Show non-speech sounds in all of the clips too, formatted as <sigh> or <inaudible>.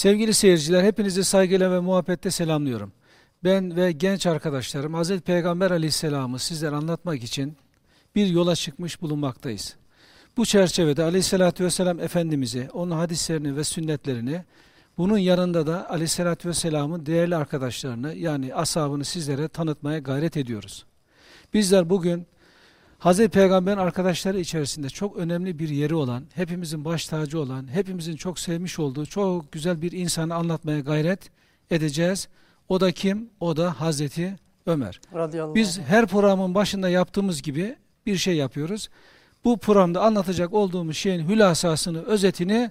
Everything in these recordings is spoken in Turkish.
Sevgili seyirciler, hepinizi saygıyla ve muhabbetle selamlıyorum. Ben ve genç arkadaşlarım Hazreti Peygamber aleyhisselamı sizlere anlatmak için bir yola çıkmış bulunmaktayız. Bu çerçevede aleyhissalatü vesselam Efendimiz'i, onun hadislerini ve sünnetlerini, bunun yanında da aleyhissalatü vesselamın değerli arkadaşlarını yani ashabını sizlere tanıtmaya gayret ediyoruz. Bizler bugün Hazreti Peygamber'in arkadaşları içerisinde çok önemli bir yeri olan, hepimizin baş tacı olan, hepimizin çok sevmiş olduğu çok güzel bir insanı anlatmaya gayret edeceğiz. O da kim? O da Hazreti Ömer. Radıyallahu Biz her programın başında yaptığımız gibi bir şey yapıyoruz. Bu programda anlatacak olduğumuz şeyin hülasasını, özetini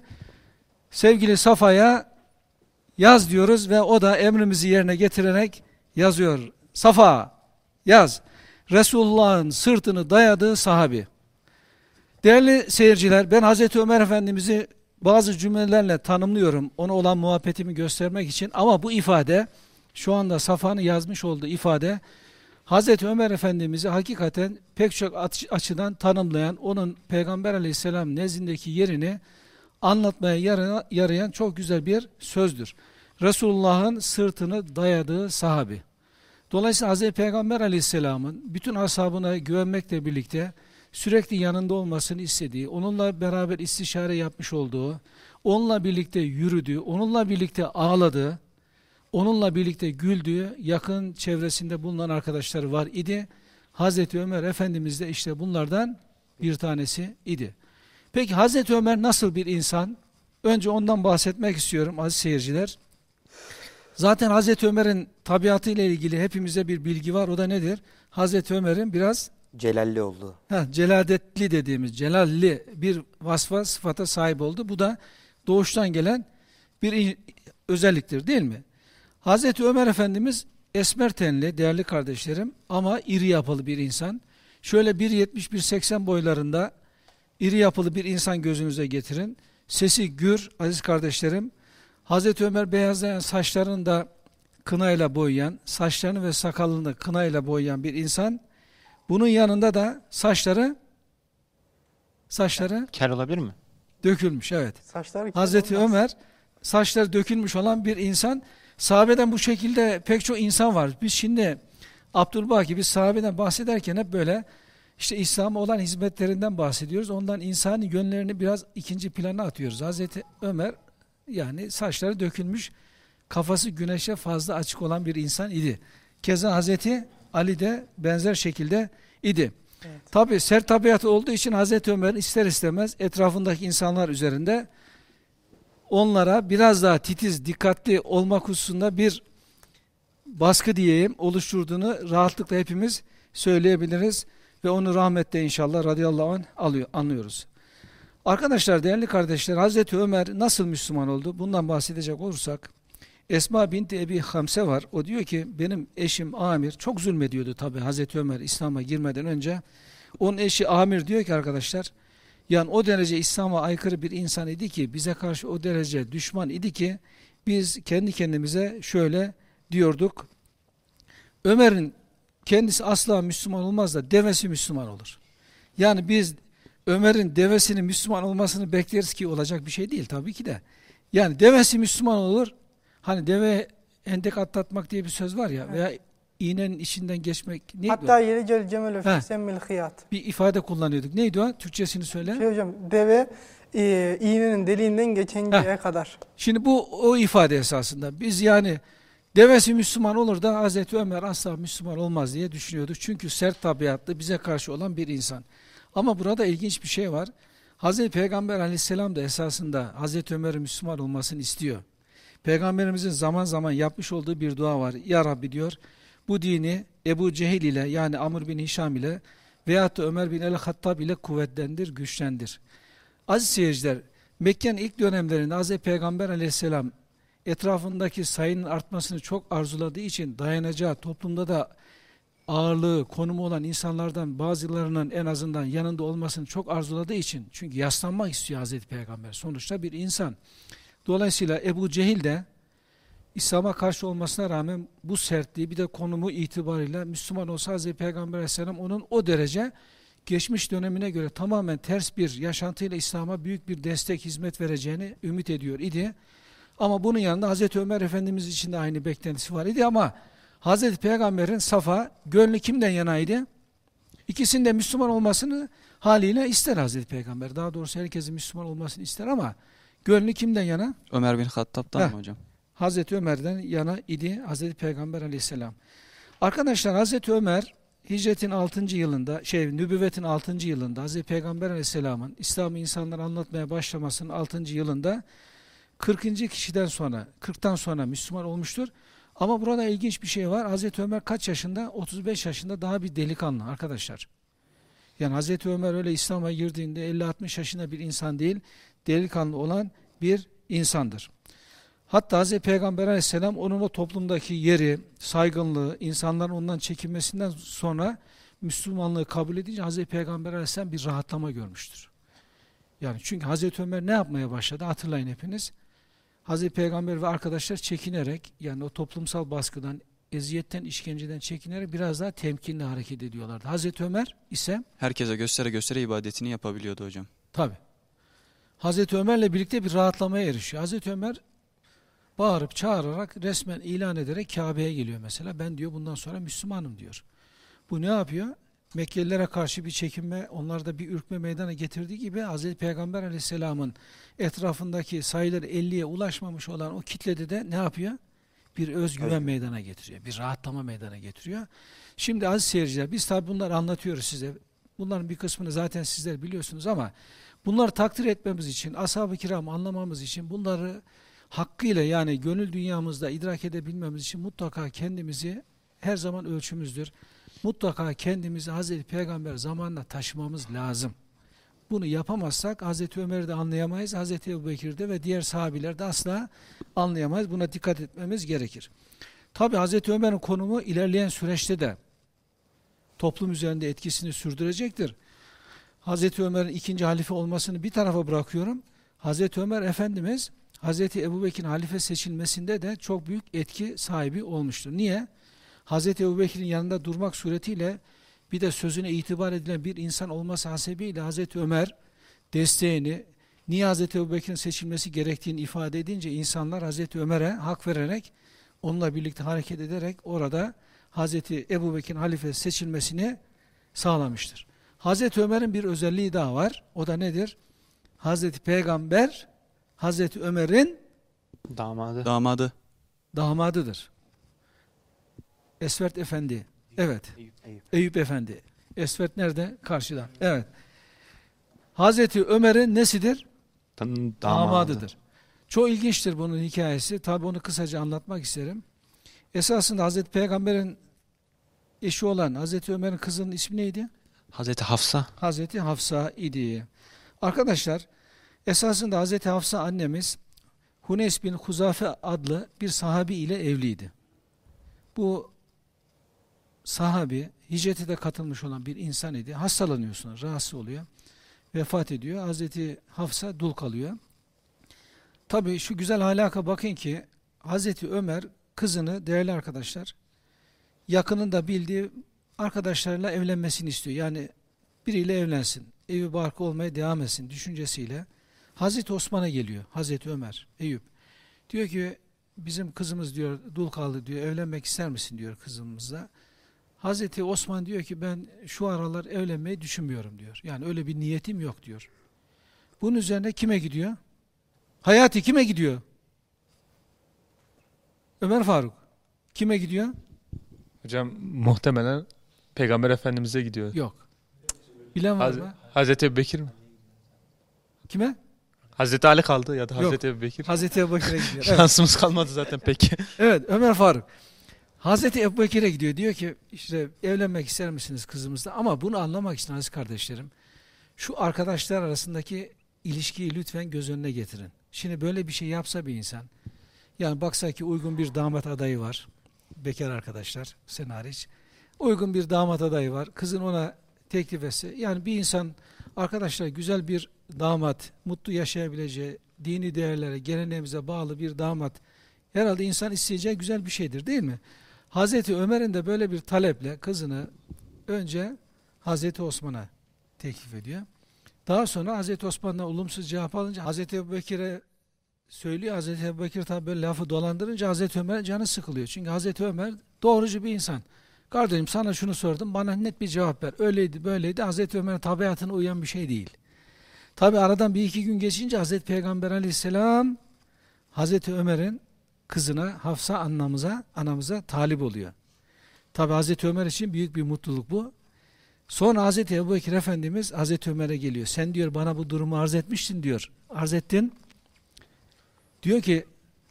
sevgili Safa'ya yaz diyoruz ve o da emrimizi yerine getirerek yazıyor. Safa yaz. Resulullah'ın sırtını dayadığı sahabi. Değerli seyirciler, ben Hazreti Ömer Efendimiz'i bazı cümlelerle tanımlıyorum. Ona olan muhabbetimi göstermek için ama bu ifade, şu anda Safa'nın yazmış olduğu ifade, Hazreti Ömer Efendimiz'i hakikaten pek çok açıdan tanımlayan, onun Peygamber aleyhisselam nezdindeki yerini anlatmaya yarayan çok güzel bir sözdür. Resulullah'ın sırtını dayadığı sahabi. Dolayısıyla Hz. Peygamber aleyhisselamın bütün ashabına güvenmekle birlikte sürekli yanında olmasını istediği, onunla beraber istişare yapmış olduğu, onunla birlikte yürüdüğü, onunla birlikte ağladığı, onunla birlikte güldüğü yakın çevresinde bulunan arkadaşları var idi. Hazreti Ömer Efendimiz de işte bunlardan bir tanesi idi. Peki Hazreti Ömer nasıl bir insan? Önce ondan bahsetmek istiyorum aziz seyirciler. Zaten Hazreti Ömer'in tabiatı ile ilgili hepimize bir bilgi var. O da nedir? Hazreti Ömer'in biraz Celalli oldu. heh, celadetli dediğimiz, celalli bir vasfa, sıfata sahip oldu. Bu da doğuştan gelen bir özelliktir değil mi? Hazreti Ömer Efendimiz esmer tenli değerli kardeşlerim ama iri yapılı bir insan. Şöyle 1.70-1.80 boylarında iri yapılı bir insan gözünüze getirin. Sesi gür aziz kardeşlerim. Hazreti Ömer beyazlayan saçlarını da kınayla boyayan, saçlarını ve sakalını da kınayla boyayan bir insan. Bunun yanında da saçları saçları Kel olabilir mi? dökülmüş evet. Saçları Hazreti olmaz. Ömer saçları dökülmüş olan bir insan. Sahabeden bu şekilde pek çok insan var. Biz şimdi Abdülbaki biz sahabeden bahsederken hep böyle işte İslam'a olan hizmetlerinden bahsediyoruz. Ondan insani yönlerini biraz ikinci plana atıyoruz. Hazreti Ömer yani saçları dökülmüş, kafası güneşe fazla açık olan bir insan idi. Keza Hazreti Ali de benzer şekilde idi. Evet. Tabi sert tabiatı olduğu için Hazreti Ömer ister istemez etrafındaki insanlar üzerinde onlara biraz daha titiz, dikkatli olmak hususunda bir baskı diyeyim oluşturduğunu rahatlıkla hepimiz söyleyebiliriz ve onu rahmette inşallah radıyallahu anh alıyor, anlıyoruz. Arkadaşlar, değerli kardeşler, Hazreti Ömer nasıl Müslüman oldu? Bundan bahsedecek olursak, Esma binti Ebi Hamse var. O diyor ki, benim eşim Amir, çok zulmediyordu tabi Hazreti Ömer İslam'a girmeden önce. Onun eşi Amir diyor ki arkadaşlar, yani o derece İslam'a aykırı bir insan idi ki, bize karşı o derece düşman idi ki, biz kendi kendimize şöyle diyorduk, Ömer'in kendisi asla Müslüman olmaz da devesi Müslüman olur. Yani biz Ömer'in devesinin Müslüman olmasını bekleriz ki olacak bir şey değil tabii ki de. Yani devesi Müslüman olur. Hani deve hendek atlatmak diye bir söz var ya veya iğnenin içinden geçmek neydi Hatta o? yeri cel cemel He. fi semmil hıyat. Bir ifade kullanıyorduk. Neydi o? Türkçesini söyle. Şey hocam deve e, iğnenin deliğinden geçenceye kadar. Şimdi bu o ifade esasında. Biz yani devesi Müslüman olur da Hazreti Ömer asla Müslüman olmaz diye düşünüyorduk. Çünkü sert tabiatlı bize karşı olan bir insan. Ama burada ilginç bir şey var. Hazreti Peygamber aleyhisselam da esasında Hazreti Ömer'in Müslüman olmasını istiyor. Peygamberimizin zaman zaman yapmış olduğu bir dua var. Ya Rabbi diyor, bu dini Ebu Cehil ile yani Amr bin Hişam ile veyahut da Ömer bin el-Hattab ile kuvvetlendir, güçlendir. Aziz seyirciler, Mekke'nin ilk dönemlerinde Hazreti Peygamber aleyhisselam etrafındaki sayının artmasını çok arzuladığı için dayanacağı toplumda da ağırlığı, konumu olan insanlardan bazılarının en azından yanında olmasını çok arzuladığı için çünkü yaslanmak istiyor Hazreti Peygamber. Sonuçta bir insan. Dolayısıyla Ebu Cehil de İslam'a karşı olmasına rağmen bu sertliği bir de konumu itibarıyla Müslüman olsa Hazreti Peygamber Aleyhisselam onun o derece geçmiş dönemine göre tamamen ters bir yaşantıyla İslam'a büyük bir destek hizmet vereceğini ümit ediyor idi. Ama bunun yanında Hazreti Ömer Efendimiz için de aynı beklentisi var idi ama Hazreti Peygamber'in safa gönlü kimden yanaydı? İkisinin de Müslüman olmasını haliyle ister Hazreti Peygamber. Daha doğrusu herkesin Müslüman olmasını ister ama gönlü kimden yana? Ömer bin Hattab'dan Heh. mı hocam? Hazreti Ömer'den yana idi Hazreti Peygamber aleyhisselam. Arkadaşlar Hazreti Ömer hicretin 6. yılında, şey nübüvvetin 6. yılında Hazreti Peygamber aleyhisselamın İslam'ı insanlara anlatmaya başlamasının 6. yılında 40. kişiden sonra, 40'tan sonra Müslüman olmuştur. Ama burada ilginç bir şey var. Hazreti Ömer kaç yaşında? 35 yaşında daha bir delikanlı arkadaşlar. Yani Hazreti Ömer öyle İslam'a girdiğinde 50-60 yaşında bir insan değil, delikanlı olan bir insandır. Hatta Hz. Peygamber aleyhisselam onun o toplumdaki yeri, saygınlığı, insanların ondan çekinmesinden sonra Müslümanlığı kabul edince Hz. Peygamber aleyhisselam bir rahatlama görmüştür. Yani çünkü Hz. Ömer ne yapmaya başladı hatırlayın hepiniz. Hz. Peygamber ve arkadaşlar çekinerek yani o toplumsal baskıdan, eziyetten, işkenceden çekinerek biraz daha temkinli hareket ediyorlardı. Hz. Ömer ise Herkese göstere göstere ibadetini yapabiliyordu hocam. Tabi. Hazreti Ömer'le birlikte bir rahatlamaya erişiyor. Hazreti Ömer bağırıp çağırarak resmen ilan ederek Kabe'ye geliyor mesela. Ben diyor bundan sonra Müslümanım diyor. Bu ne yapıyor? Mekkelilere karşı bir çekinme, onlarda bir ürkme meydana getirdiği gibi Hazreti Peygamber aleyhisselamın etrafındaki sayıları 50'ye ulaşmamış olan o kitlede de ne yapıyor? Bir özgüven Evet. meydana getiriyor. Bir rahatlama meydana getiriyor. Şimdi aziz seyirciler biz tabi bunları anlatıyoruz size. Bunların bir kısmını zaten sizler biliyorsunuz ama bunları takdir etmemiz için, ashab-ı kiram anlamamız için bunları hakkıyla yani gönül dünyamızda idrak edebilmemiz için mutlaka kendimizi her zaman ölçümüzdür. Mutlaka kendimizi Hazreti Peygamber zamanla taşımamız lazım. Bunu yapamazsak Hazreti Ömer'i de anlayamayız, Hazreti Ebu Bekir'de ve diğer sahabiler de asla anlayamayız. Buna dikkat etmemiz gerekir. Tabi Hazreti Ömer'in konumu ilerleyen süreçte de toplum üzerinde etkisini sürdürecektir. Hazreti Ömer'in ikinci halife olmasını bir tarafa bırakıyorum. Hazreti Ömer Efendimiz Hazreti Ebubekir'in halife seçilmesinde de çok büyük etki sahibi olmuştur. Niye? Hazreti Ebubekir'in yanında durmak suretiyle bir de sözüne itibar edilen bir insan olması hasebiyle Hazreti Ömer desteğini niye Hazreti Ebubekir'in seçilmesi gerektiğini ifade edince insanlar Hazreti Ömer'e hak vererek onunla birlikte hareket ederek orada Hazreti Ebubekir'in halife seçilmesini sağlamıştır. Hazreti Ömer'in bir özelliği daha var. O da nedir? Hazreti Peygamber Hazreti Ömer'in Damadı. Damadı. damadıdır. Esvert Efendi. Evet. Eyüp, Eyüp. Eyüp Efendi. Esvert nerede? Karşıda. Evet. Hazreti Ömer'in nesidir? Tam Damadı. Damadıdır. Çok ilginçtir bunun hikayesi. Tabi onu kısaca anlatmak isterim. Esasında Hazreti Peygamber'in eşi olan Hazreti Ömer'in kızının ismi neydi? Hazreti Hafsa. Hazreti Hafsa idi. Arkadaşlar esasında Hazreti Hafsa annemiz Huneys bin Huzafe adlı bir sahabi ile evliydi. Bu sahabi hicrete de katılmış olan bir insan idi. Hastalanıyorsunuz, rahatsız oluyor. Vefat ediyor. Hazreti Hafsa dul kalıyor. Tabii şu güzel halaka bakın ki Hazreti Ömer kızını değerli arkadaşlar yakınında bildiği arkadaşlarıyla evlenmesini istiyor. Yani biriyle evlensin, evi barkı olmaya devam etsin düşüncesiyle Hazreti Osman'a geliyor. Hazreti Ömer, Eyüp. Diyor ki bizim kızımız diyor dul kaldı diyor evlenmek ister misin diyor kızımızla. Hazreti Osman diyor ki ben şu aralar evlenmeyi düşünmüyorum diyor. Yani öyle bir niyetim yok diyor. Bunun üzerine kime gidiyor? Hayati kime gidiyor? Ömer Faruk. Kime gidiyor? Hocam muhtemelen Peygamber Efendimiz'e gidiyor. Yok. Bilen var Haz- mı? Hazreti Ebubekir mi? Kime? Hazreti Ali kaldı ya da Yok. Hazreti Ebubekir. Hazreti Ebubekir'e gidiyor. <laughs> Evet. Şansımız kalmadı zaten peki. Evet Ömer Faruk. Hazreti Ebubekir'e gidiyor. Diyor ki işte evlenmek ister misiniz kızımızla? Ama bunu anlamak için aziz kardeşlerim şu arkadaşlar arasındaki ilişkiyi lütfen göz önüne getirin. Şimdi böyle bir şey yapsa bir insan yani baksa ki uygun bir damat adayı var. Bekar arkadaşlar sen hariç. Uygun bir damat adayı var. Kızın ona teklif etse. Yani bir insan arkadaşlar güzel bir damat, mutlu yaşayabileceği, dini değerlere, geleneğimize bağlı bir damat herhalde insan isteyeceği güzel bir şeydir değil mi? Hazreti Ömer'in de böyle bir taleple kızını önce Hazreti Osman'a teklif ediyor. Daha sonra Hazreti Osman'dan olumsuz cevap alınca Hazreti Ebubekir'e söylüyor Hazreti Ebubekir tabi böyle lafı dolandırınca Hazreti Ömer canı sıkılıyor. Çünkü Hazreti Ömer doğrucu bir insan. Kardeşim sana şunu sordum bana net bir cevap ver. Öyleydi böyleydi Hazreti Ömer'in tabiatına uyan bir şey değil. Tabi aradan bir iki gün geçince Hazreti Peygamber aleyhisselam Hazreti Ömer'in kızına Hafsa annamıza, anamıza talip oluyor. Tabi Hazreti Ömer için büyük bir mutluluk bu. Sonra Hazreti Ebubekir Efendimiz Hazreti Ömer'e geliyor. Sen diyor bana bu durumu arz etmiştin diyor. Arz ettin. Diyor ki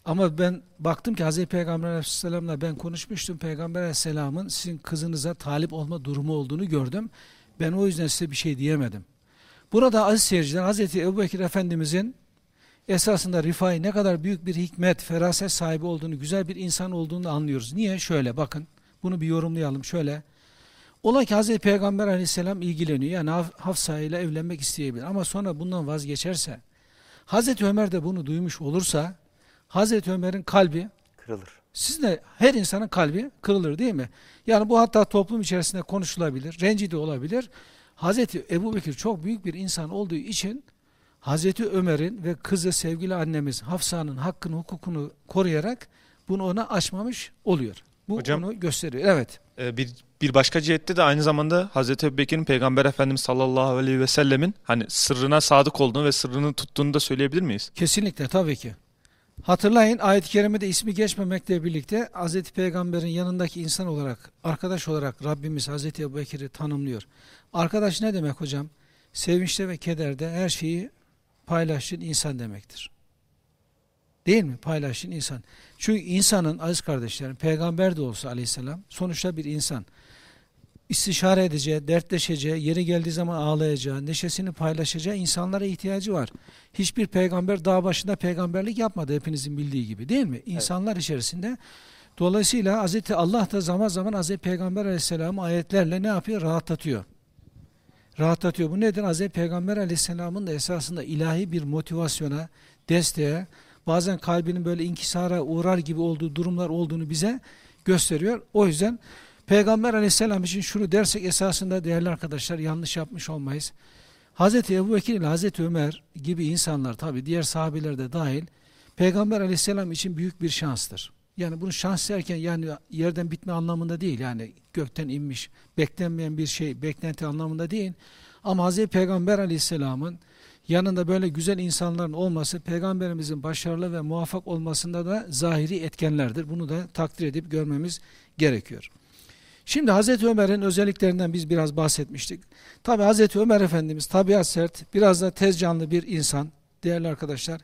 ama ben baktım ki Hazreti Peygamber Aleyhisselam'la ben konuşmuştum. Peygamber Aleyhisselam'ın sizin kızınıza talip olma durumu olduğunu gördüm. Ben o yüzden size bir şey diyemedim. Burada aziz seyirciler Hazreti Ebubekir Efendimizin esasında Rifai ne kadar büyük bir hikmet, feraset sahibi olduğunu, güzel bir insan olduğunu anlıyoruz. Niye? Şöyle bakın. Bunu bir yorumlayalım. Şöyle. Ola ki Hazreti Peygamber aleyhisselam ilgileniyor. Yani Hafsa ile evlenmek isteyebilir. Ama sonra bundan vazgeçerse, Hazreti Ömer de bunu duymuş olursa, Hazreti Ömer'in kalbi, Kırılır. siz de her insanın kalbi kırılır değil mi? Yani bu hatta toplum içerisinde konuşulabilir, rencide olabilir. Hazreti Ebu Bekir çok büyük bir insan olduğu için, Hazreti Ömer'in ve kızı sevgili annemiz Hafsa'nın hakkını, hukukunu koruyarak bunu ona açmamış oluyor. Bu Hocam- onu gösteriyor. Evet. Ee, bir bir başka cihette de aynı zamanda Hazreti Ebubekir'in Peygamber Efendimiz sallallahu aleyhi ve sellemin hani sırrına sadık olduğunu ve sırrını tuttuğunu da söyleyebilir miyiz? Kesinlikle tabii ki. Hatırlayın ayet-i kerimede ismi geçmemekle birlikte Hz. Peygamber'in yanındaki insan olarak, arkadaş olarak Rabbimiz Hz. Ebu Bekir'i tanımlıyor. Arkadaş ne demek hocam? Sevinçte ve kederde her şeyi paylaşın insan demektir. Değil mi? Paylaşın insan. Çünkü insanın aziz kardeşlerim, peygamber de olsa aleyhisselam sonuçta bir insan. İstişare edeceği, dertleşeceği, yeri geldiği zaman ağlayacağı, neşesini paylaşacağı insanlara ihtiyacı var. Hiçbir peygamber dağ başında peygamberlik yapmadı hepinizin bildiği gibi değil mi? İnsanlar içerisinde. Dolayısıyla Hz. Allah da zaman zaman Hz. Peygamber aleyhisselamı ayetlerle ne yapıyor? Rahatlatıyor. Rahatlatıyor. Bu nedir? Hz. Peygamber aleyhisselamın da esasında ilahi bir motivasyona, desteğe, bazen kalbinin böyle inkisara uğrar gibi olduğu durumlar olduğunu bize gösteriyor. O yüzden Peygamber aleyhisselam için şunu dersek esasında değerli arkadaşlar yanlış yapmış olmayız. Hz. Ebu Bekir ile Hz. Ömer gibi insanlar tabi diğer sahabeler de dahil Peygamber aleyhisselam için büyük bir şanstır. Yani bunu şans derken yani yerden bitme anlamında değil yani gökten inmiş beklenmeyen bir şey beklenti anlamında değil. Ama Hz. Peygamber aleyhisselamın yanında böyle güzel insanların olması peygamberimizin başarılı ve muvaffak olmasında da zahiri etkenlerdir. Bunu da takdir edip görmemiz gerekiyor. Şimdi Hazreti Ömer'in özelliklerinden biz biraz bahsetmiştik. Tabi Hazreti Ömer Efendimiz tabiat sert, biraz da tez canlı bir insan değerli arkadaşlar.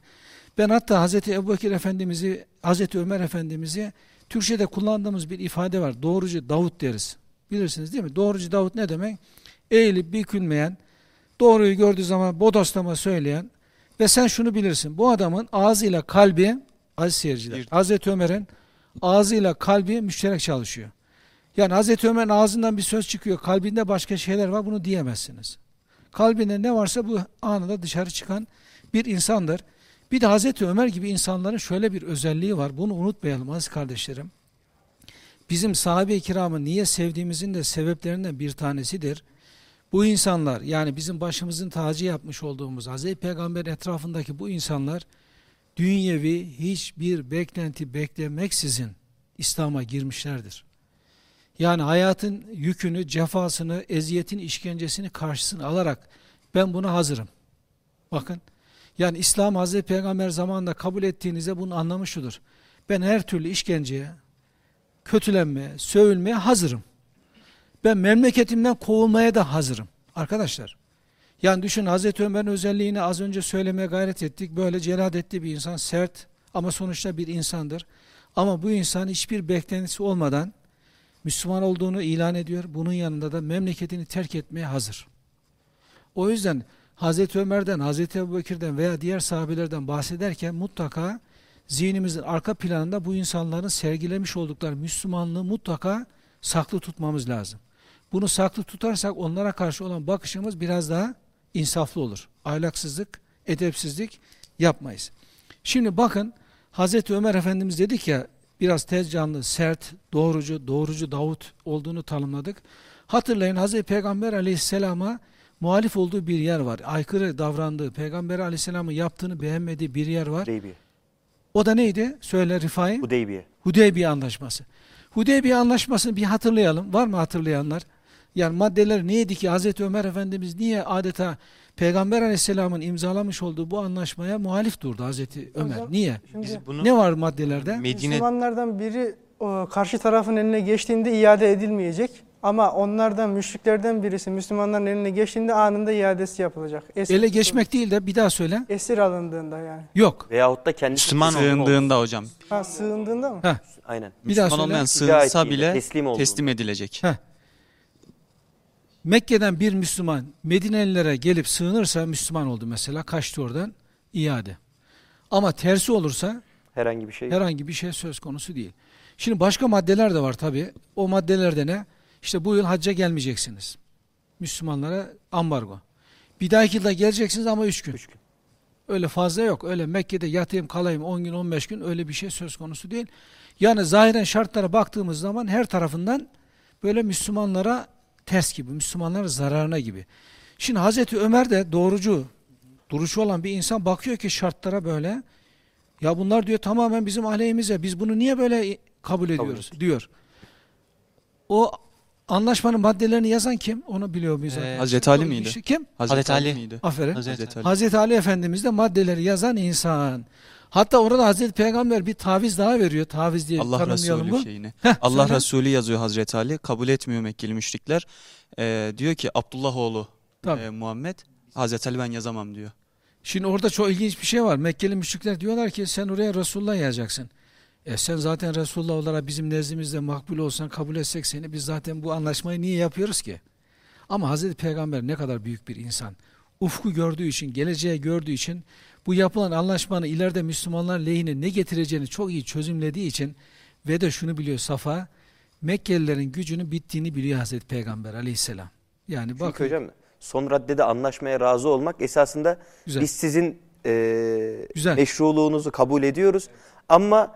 Ben hatta Hazreti Ebubekir Efendimiz'i, Hazreti Ömer Efendimiz'i Türkçe'de kullandığımız bir ifade var. Doğrucu Davut deriz. Bilirsiniz değil mi? Doğrucu Davut ne demek? Eğilip bükülmeyen, doğruyu gördüğü zaman bodoslama söyleyen ve sen şunu bilirsin. Bu adamın ağzıyla kalbi, aziz seyirciler, Bir- Hazreti Ömer'in ağzıyla kalbi müşterek çalışıyor. Yani Hazreti Ömer'in ağzından bir söz çıkıyor, kalbinde başka şeyler var, bunu diyemezsiniz. Kalbinde ne varsa bu anında dışarı çıkan bir insandır. Bir de Hazreti Ömer gibi insanların şöyle bir özelliği var, bunu unutmayalım aziz kardeşlerim. Bizim sahabe-i kiramı niye sevdiğimizin de sebeplerinden bir tanesidir. Bu insanlar yani bizim başımızın tacı yapmış olduğumuz Hazreti Peygamber etrafındaki bu insanlar dünyevi hiçbir beklenti beklemeksizin İslam'a girmişlerdir. Yani hayatın yükünü, cefasını, eziyetin, işkencesini karşısına alarak ben buna hazırım. Bakın yani İslam Hazreti Peygamber zamanında kabul ettiğinizde bunun anlamı şudur. Ben her türlü işkenceye, kötülenmeye, sövülmeye hazırım. Ben memleketimden kovulmaya da hazırım. Arkadaşlar, yani düşün Hazreti Ömer'in özelliğini az önce söylemeye gayret ettik. Böyle celadetli bir insan, sert ama sonuçta bir insandır. Ama bu insan hiçbir beklentisi olmadan Müslüman olduğunu ilan ediyor. Bunun yanında da memleketini terk etmeye hazır. O yüzden Hazreti Ömer'den, Hazreti Ebubekir'den veya diğer sahabelerden bahsederken mutlaka zihnimizin arka planında bu insanların sergilemiş oldukları Müslümanlığı mutlaka saklı tutmamız lazım. Bunu saklı tutarsak onlara karşı olan bakışımız biraz daha insaflı olur. Ahlaksızlık, edepsizlik yapmayız. Şimdi bakın Hazreti Ömer Efendimiz dedik ya biraz tez canlı, sert, doğrucu, doğrucu Davut olduğunu tanımladık. Hatırlayın Hazreti Peygamber Aleyhisselam'a muhalif olduğu bir yer var. Aykırı davrandığı, Peygamber Aleyhisselam'ın yaptığını beğenmediği bir yer var. Hudeybiye. O da neydi? Söyle Rifai. Hudeybiye. Hudeybiye Anlaşması. Hudeybiye Anlaşması'nı bir hatırlayalım. Var mı hatırlayanlar? Yani maddeler neydi ki Hazreti Ömer Efendimiz niye adeta Peygamber Aleyhisselam'ın imzalamış olduğu bu anlaşmaya muhalif durdu Hazreti Ömer? Hocam, Niye? Biz bunu Ne var maddelerde? Medine Müslümanlardan biri o, karşı tarafın eline geçtiğinde iade edilmeyecek. Ama onlardan, müşriklerden birisi Müslümanların eline geçtiğinde anında iadesi yapılacak. Esir, Ele geçmek değil de bir daha söyle. Esir alındığında yani. Yok. Veyahut da kendisi Müslüman Sığındığında hocam. Ha, sığındığında mı? Heh. Aynen. Bir daha Müslüman söyle. olmayan sığınsa ettiğinde, bile teslim olduğunda. teslim edilecek. Heh. Mekke'den bir Müslüman Medinelilere gelip sığınırsa Müslüman oldu mesela. Kaçtı oradan. iade. Ama tersi olursa Herhangi bir şey. herhangi bir şey söz konusu değil. Şimdi başka maddeler de var tabi. O maddelerde ne? İşte bu yıl hacca gelmeyeceksiniz. Müslümanlara ambargo. Bir dahaki yılda geleceksiniz ama üç gün. Üç gün. Öyle fazla yok. Öyle Mekke'de yatayım kalayım 10 gün 15 gün öyle bir şey söz konusu değil. Yani zahiren şartlara baktığımız zaman her tarafından böyle Müslümanlara ters gibi, Müslümanlara zararına gibi. Şimdi Hazreti Ömer de doğrucu, duruşu olan bir insan bakıyor ki şartlara böyle. Ya bunlar diyor tamamen bizim aleyhimize. Biz bunu niye böyle kabul ediyoruz diyor. O anlaşmanın maddelerini yazan kim? Onu biliyor muyuz? Ee, Hazreti Ali miydi? kişi Kim? Hazreti Ali miydi? Aferin. Hazreti Hazreti Ali. Hazreti Ali Efendimiz de maddeleri yazan insan. Hatta orada Hazreti Peygamber bir taviz daha veriyor. Taviz diye Allah tanımlayalım Resulü bu. şeyini. Heh, Allah söyle. Resulü yazıyor Hazreti Ali. Kabul etmiyor Mekkeli müşrikler. Ee, diyor ki Abdullah oğlu Tabii. e, Muhammed. Hazreti Ali ben yazamam diyor. Şimdi orada çok ilginç bir şey var. Mekkeli müşrikler diyorlar ki sen oraya Resulullah yazacaksın. E sen zaten Resulullah olarak bizim nezdimizde makbul olsan kabul etsek seni biz zaten bu anlaşmayı niye yapıyoruz ki? Ama Hazreti Peygamber ne kadar büyük bir insan. Ufku gördüğü için, geleceği gördüğü için bu yapılan anlaşmanın ileride Müslümanlar lehine ne getireceğini çok iyi çözümlediği için ve de şunu biliyor Safa, Mekkelilerin gücünün bittiğini biliyor Hazreti Peygamber aleyhisselam. Yani Çünkü bakın hocam son raddede anlaşmaya razı olmak esasında Güzel. biz sizin e, Güzel. meşruluğunuzu kabul ediyoruz. Ama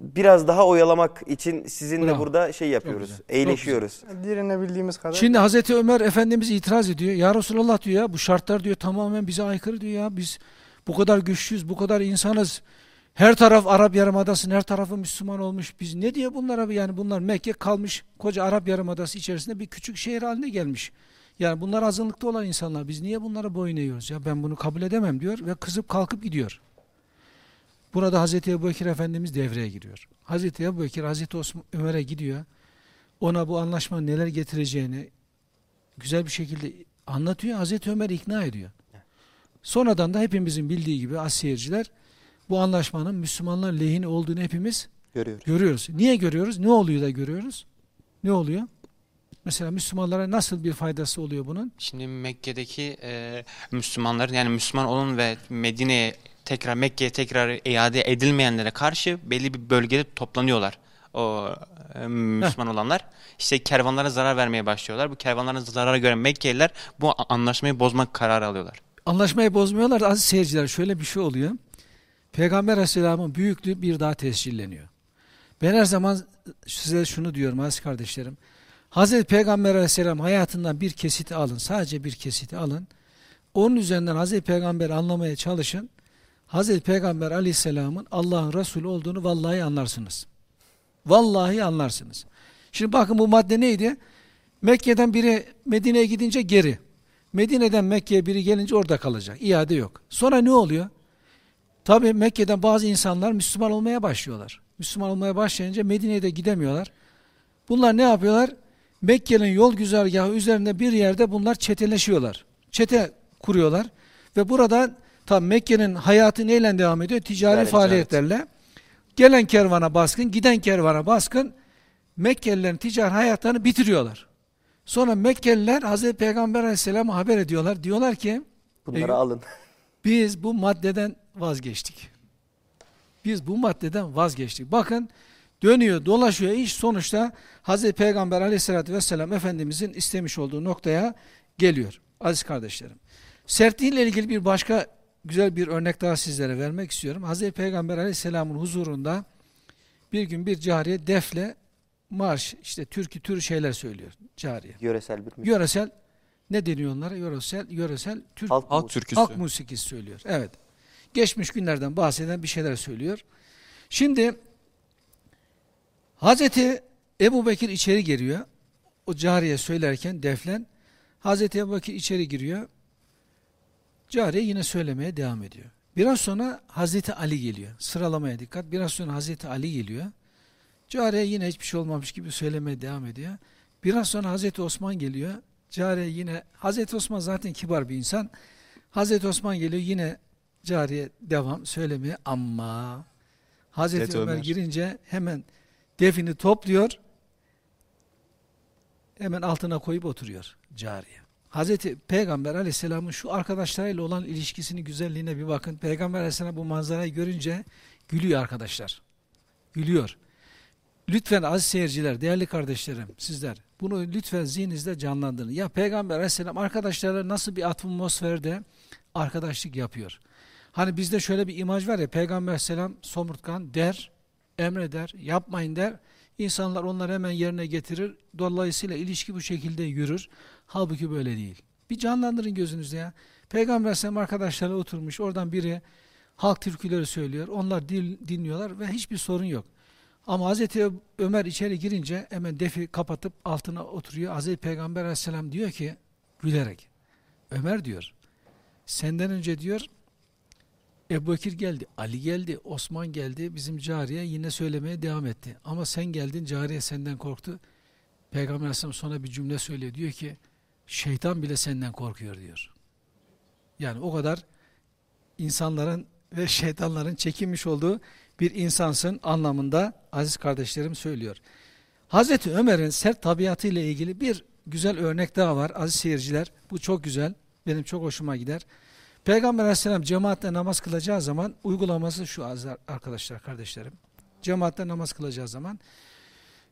biraz daha oyalamak için sizinle Bravo. burada şey yapıyoruz. Çok Eğleşiyoruz. Direnebildiğimiz kadar. Şimdi Hazreti Ömer Efendimiz itiraz ediyor. Ya Resulallah diyor ya bu şartlar diyor tamamen bize aykırı diyor ya. Biz bu kadar güçlüyüz, bu kadar insanız. Her taraf Arap Yarımadası'nın her tarafı Müslüman olmuş. Biz ne diye bunlara yani bunlar Mekke kalmış koca Arap Yarımadası içerisinde bir küçük şehir haline gelmiş. Yani bunlar azınlıkta olan insanlar. Biz niye bunlara boyun eğiyoruz ya ben bunu kabul edemem diyor ve kızıp kalkıp gidiyor. Burada Hazreti Ebubekir Efendimiz devreye giriyor. Hazreti Ebubekir Hazreti Osman Ömer'e gidiyor. Ona bu anlaşmanın neler getireceğini güzel bir şekilde anlatıyor. Hazreti Ömer ikna ediyor. Sonradan da hepimizin bildiği gibi az seyirciler bu anlaşmanın Müslümanlar lehine olduğunu hepimiz Görüyoruz. görüyoruz. Niye görüyoruz? Ne oluyor da görüyoruz? Ne oluyor? Mesela Müslümanlara nasıl bir faydası oluyor bunun? Şimdi Mekke'deki e, Müslümanların yani Müslüman olun ve Medine'ye tekrar Mekke'ye tekrar iade edilmeyenlere karşı belli bir bölgede toplanıyorlar. O e, Müslüman olanlar işte kervanlara zarar vermeye başlıyorlar. Bu kervanlara zarara gören Mekkeliler bu anlaşmayı bozmak kararı alıyorlar. Anlaşmayı bozmuyorlar. Aziz seyirciler şöyle bir şey oluyor. Peygamber Aleyhisselam'ın büyüklüğü bir daha tescilleniyor. Ben her zaman size şunu diyorum aziz kardeşlerim. Hazreti Peygamber Aleyhisselam hayatından bir kesiti alın. Sadece bir kesiti alın. Onun üzerinden Hazreti Peygamber anlamaya çalışın. Hazreti Peygamber Aleyhisselam'ın Allah'ın Resulü olduğunu vallahi anlarsınız. Vallahi anlarsınız. Şimdi bakın bu madde neydi? Mekke'den biri Medine'ye gidince geri. Medine'den Mekke'ye biri gelince orada kalacak. İade yok. Sonra ne oluyor? Tabii Mekke'den bazı insanlar Müslüman olmaya başlıyorlar. Müslüman olmaya başlayınca Medine'ye de gidemiyorlar. Bunlar ne yapıyorlar? Mekke'nin yol güzergahı üzerinde bir yerde bunlar çeteleşiyorlar. Çete kuruyorlar ve burada tam Mekke'nin hayatı neyle devam ediyor? Ticari Ticaret, faaliyetlerle. Gelen kervana baskın, giden kervana baskın Mekkelilerin ticari hayatlarını bitiriyorlar. Sonra Mekkeliler Hazreti Peygamber Aleyhisselam'a haber ediyorlar. Diyorlar ki Bunları E, alın. <laughs> biz bu maddeden vazgeçtik. Biz bu maddeden vazgeçtik. Bakın dönüyor dolaşıyor iş sonuçta Hazreti Peygamber aleyhissalatü vesselam Efendimizin istemiş olduğu noktaya geliyor. Aziz kardeşlerim. Sertliğiyle ilgili bir başka güzel bir örnek daha sizlere vermek istiyorum. Hazreti Peygamber aleyhisselamın huzurunda bir gün bir cariye defle marş işte türkü tür şeyler söylüyor cariye. Yöresel bir müzik. Yöresel ne deniyor onlara? Yöresel, yöresel Türk Halk, Halk türküsü. Halk musikisi söylüyor. Evet. Geçmiş günlerden bahseden bir şeyler söylüyor. Şimdi Hazreti Ebu Bekir içeri giriyor. O cariye söylerken deflen. Hazreti Ebu Bekir içeri giriyor. Cariye yine söylemeye devam ediyor. Biraz sonra Hazreti Ali geliyor. Sıralamaya dikkat. Biraz sonra Hazreti Ali geliyor. Cariye yine hiçbir şey olmamış gibi söylemeye devam ediyor. Biraz sonra Hazreti Osman geliyor. Cariye yine, Hazreti Osman zaten kibar bir insan. Hazreti Osman geliyor yine cariye devam söylemeye ama Hazreti Ömer, Ömer. girince hemen defini topluyor. Hemen altına koyup oturuyor cariye. Hazreti Peygamber aleyhisselamın şu arkadaşlarıyla olan ilişkisinin güzelliğine bir bakın. Peygamber aleyhisselam bu manzarayı görünce gülüyor arkadaşlar. Gülüyor. Lütfen aziz seyirciler, değerli kardeşlerim, sizler bunu lütfen zihninizde canlandırın. Ya Peygamber aleyhisselam arkadaşlarla nasıl bir atmosferde arkadaşlık yapıyor? Hani bizde şöyle bir imaj var ya Peygamber aleyhisselam somurtkan der, emreder, yapmayın der. İnsanlar onları hemen yerine getirir. Dolayısıyla ilişki bu şekilde yürür. Halbuki böyle değil. Bir canlandırın gözünüzde ya. Peygamber aleyhisselam arkadaşlarla oturmuş. Oradan biri halk türküleri söylüyor. Onlar dil, dinliyorlar ve hiçbir sorun yok. Ama Hazreti Ömer içeri girince hemen defi kapatıp altına oturuyor. Hazreti Peygamber aleyhisselam diyor ki gülerek Ömer diyor senden önce diyor Ebu Bekir geldi, Ali geldi, Osman geldi, bizim cariye yine söylemeye devam etti. Ama sen geldin, cariye senden korktu. Peygamber Aleyhisselam sonra bir cümle söylüyor. Diyor ki, şeytan bile senden korkuyor diyor. Yani o kadar insanların ve <laughs> şeytanların çekinmiş olduğu bir insansın anlamında aziz kardeşlerim söylüyor. Hazreti Ömer'in sert tabiatıyla ilgili bir güzel örnek daha var aziz seyirciler. Bu çok güzel, benim çok hoşuma gider. Peygamber aleyhisselam cemaatle namaz kılacağı zaman uygulaması şu arkadaşlar, kardeşlerim. Cemaatle namaz kılacağı zaman.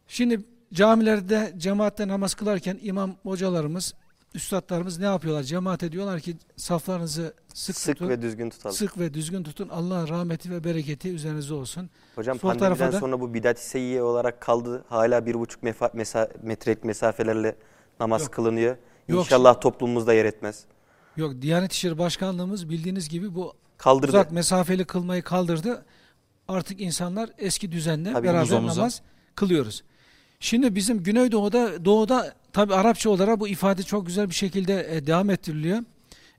Şimdi camilerde cemaatle namaz kılarken imam hocalarımız, üstadlarımız ne yapıyorlar? Cemaat ediyorlar ki saflarınızı sık, Sık tutun. ve düzgün tutalım. Sık ve düzgün tutun. Allah'ın rahmeti ve bereketi üzerinize olsun. Hocam Sol pandemiden da- sonra bu bidat-i seyyiye olarak kaldı. Hala bir buçuk mefa, mesa, metrelik mesafelerle namaz Yok. kılınıyor. Yok. İnşallah toplumumuzda yer etmez. Yok Diyanet İşleri Başkanlığımız bildiğiniz gibi bu Kaldırdı. uzak mesafeli kılmayı kaldırdı. Artık insanlar eski düzenle Tabii beraber omuz namaz kılıyoruz. Şimdi bizim Güneydoğu'da, Doğu'da tabi Arapça olarak bu ifade çok güzel bir şekilde e, devam ettiriliyor.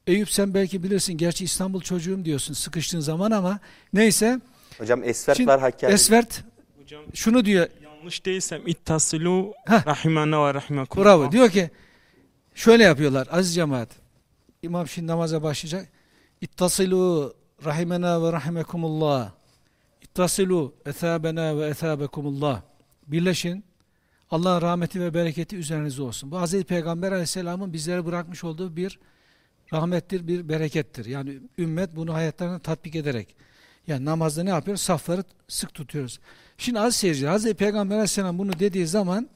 Eyüp sen belki bilirsin, gerçi İstanbul çocuğum diyorsun sıkıştığın zaman ama neyse. Hocam esvert Şimdi var Hakkari. Esvert Hocam şunu diyor, yanlış değilsem ittasilu rahimana ve rahimakum. bravo diyor ki, şöyle yapıyorlar aziz cemaat. İmam şimdi namaza başlayacak. İttasilu rahimena ve rahimekumullah. İttasilu ethabena ve ethabekumullah. Birleşin. Allah'ın rahmeti ve bereketi üzerinize olsun. Bu Hazreti Peygamber Aleyhisselam'ın bizlere bırakmış olduğu bir rahmettir, bir berekettir. Yani ümmet bunu hayatlarına tatbik ederek. Yani namazda ne yapıyoruz? Safları sık tutuyoruz. Şimdi aziz seyirciler, Hazreti Peygamber Aleyhisselam bunu dediği zaman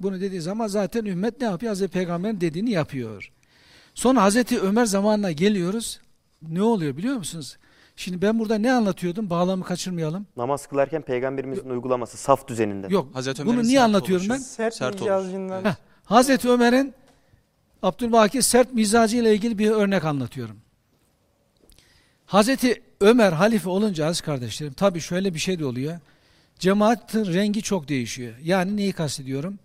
bunu dediği zaman zaten ümmet ne yapıyor? Hazreti Peygamber'in dediğini yapıyor. Sonra Hazreti Ömer zamanına geliyoruz. Ne oluyor biliyor musunuz? Şimdi ben burada ne anlatıyordum? Bağlamı kaçırmayalım. Namaz kılarken peygamberimizin uygulaması saf düzeninde. Yok. Hazreti bunu Ömer'in niye sert anlatıyorum ben? oluşu. Sert, Sert micazından. Heh. Hazreti Ömer'in Abdülbaki sert mizacı ile ilgili bir örnek anlatıyorum. Hazreti Ömer halife olunca aziz kardeşlerim tabi şöyle bir şey de oluyor. Cemaatin rengi çok değişiyor. Yani neyi kastediyorum?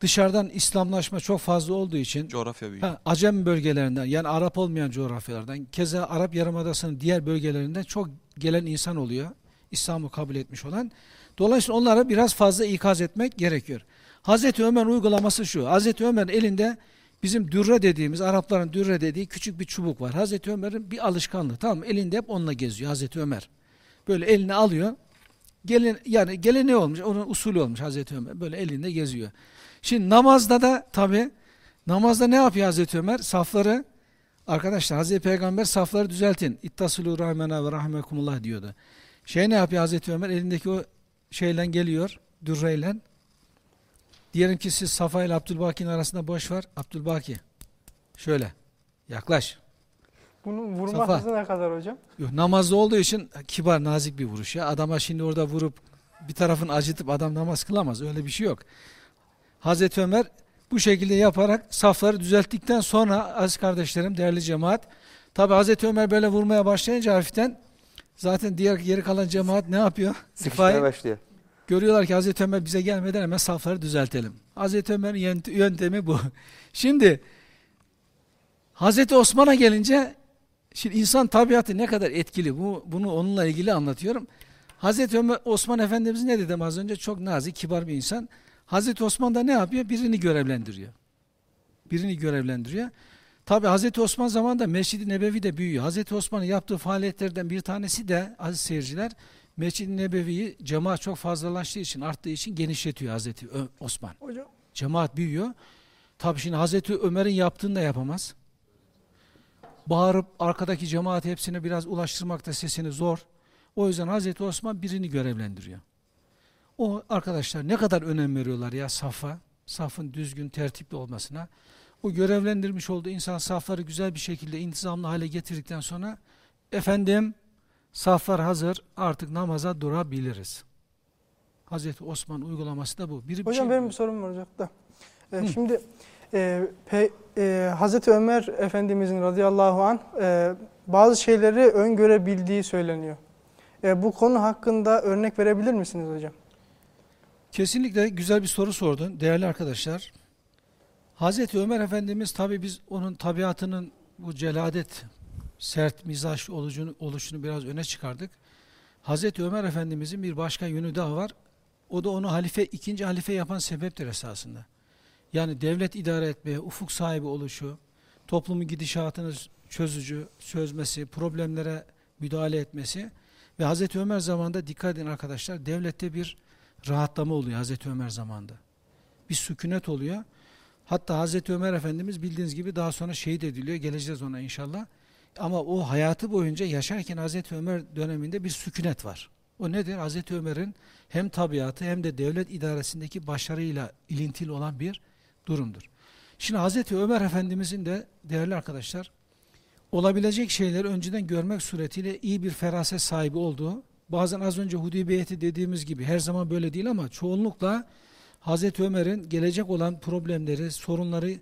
Dışarıdan İslamlaşma çok fazla olduğu için Coğrafya büyüyor. Ha, Acem bölgelerinden yani Arap olmayan coğrafyalardan keza Arap Yarımadası'nın diğer bölgelerinden çok gelen insan oluyor. İslam'ı kabul etmiş olan. Dolayısıyla onlara biraz fazla ikaz etmek gerekiyor. Hazreti Ömer uygulaması şu. Hazreti Ömer'in elinde bizim dürre dediğimiz, Arapların dürre dediği küçük bir çubuk var. Hazreti Ömer'in bir alışkanlığı. Tamam? Elinde hep onunla geziyor Hazreti Ömer. Böyle eline alıyor. Gelin, yani geleneği olmuş, onun usulü olmuş Hazreti Ömer. Böyle elinde geziyor. Şimdi namazda da tabi namazda ne yapıyor Hazreti Ömer? Safları arkadaşlar Hazreti Peygamber safları düzeltin. İttasulu rahmena ve rahmekumullah diyordu. Şey ne yapıyor Hazreti Ömer? Elindeki o şeyle geliyor, dürreyle. Diyelim ki siz Safa ile Abdülbaki'nin arasında boş var. Abdülbaki şöyle yaklaş. Bunun vurma Safa. hızı ne kadar hocam? Yok, namazda olduğu için kibar, nazik bir vuruş ya. Adama şimdi orada vurup bir tarafını acıtıp adam namaz kılamaz. Öyle bir şey yok. Hazreti Ömer bu şekilde yaparak safları düzelttikten sonra aziz kardeşlerim, değerli cemaat, tabi Hazreti Ömer böyle vurmaya başlayınca hafiften Zaten diğer geri kalan cemaat ne yapıyor? <laughs> Sıkışmaya başlıyor. görüyorlar ki Hazreti Ömer bize gelmeden hemen safları düzeltelim. Hazreti Ömer'in yönt- yöntemi bu. <laughs> Şimdi Hazreti Osman'a gelince şimdi insan tabiatı ne kadar etkili bu bunu onunla ilgili anlatıyorum. Hazreti Ömer, Osman Efendimiz ne dedim az önce çok nazik kibar bir insan. Hazreti Osman da ne yapıyor? Birini görevlendiriyor. Birini görevlendiriyor. Tabi Hazreti Osman zamanında Mescid-i Nebevi de büyüyor. Hazreti Osman'ın yaptığı faaliyetlerden bir tanesi de aziz seyirciler Mescid-i Nebevi'yi cemaat çok fazlalaştığı için arttığı için genişletiyor Hazreti Osman. Hocam Cemaat büyüyor. Tabii şimdi Hazreti Ömer'in yaptığını da yapamaz. Bağırıp arkadaki cemaat hepsine biraz ulaştırmakta sesini zor. O yüzden Hazreti Osman birini görevlendiriyor. O arkadaşlar ne kadar önem veriyorlar ya safa, safın düzgün tertipli olmasına. O görevlendirmiş olduğu insan safları güzel bir şekilde intizamlı hale getirdikten sonra efendim saflar hazır artık namaza durabiliriz. Hazreti Osman uygulaması da bu. Biri bir Hocam şey benim bir sorum var hocam da. Ee, Hı. şimdi e, pe, e, Hazreti Ömer Efendimizin radıyallahu anh e, bazı şeyleri öngörebildiği söyleniyor. E, bu konu hakkında örnek verebilir misiniz hocam? Kesinlikle güzel bir soru sordun değerli arkadaşlar. Hazreti Ömer Efendimiz tabi biz onun tabiatının bu celadet, sert mizaç oluşunu, oluşunu biraz öne çıkardık. Hazreti Ömer Efendimizin bir başka yönü daha var. O da onu halife, ikinci halife yapan sebeptir esasında. Yani devlet idare etmeye, ufuk sahibi oluşu, toplumun gidişatını çözücü, çözmesi, problemlere müdahale etmesi ve Hazreti Ömer zamanında dikkat edin arkadaşlar, devlette bir rahatlama oluyor Hazreti Ömer zamanında. Bir sükunet oluyor. Hatta Hazreti Ömer Efendimiz bildiğiniz gibi daha sonra şehit ediliyor. Geleceğiz ona inşallah. Ama o hayatı boyunca yaşarken Hazreti Ömer döneminde bir sükunet var. O nedir? Hazreti Ömer'in hem tabiatı hem de devlet idaresindeki başarıyla ilintili olan bir durumdur. Şimdi Hazreti Ömer Efendimizin de değerli arkadaşlar olabilecek şeyleri önceden görmek suretiyle iyi bir feraset sahibi olduğu, bazen az önce Hudibiyeti dediğimiz gibi her zaman böyle değil ama çoğunlukla Hazreti Ömer'in gelecek olan problemleri, sorunları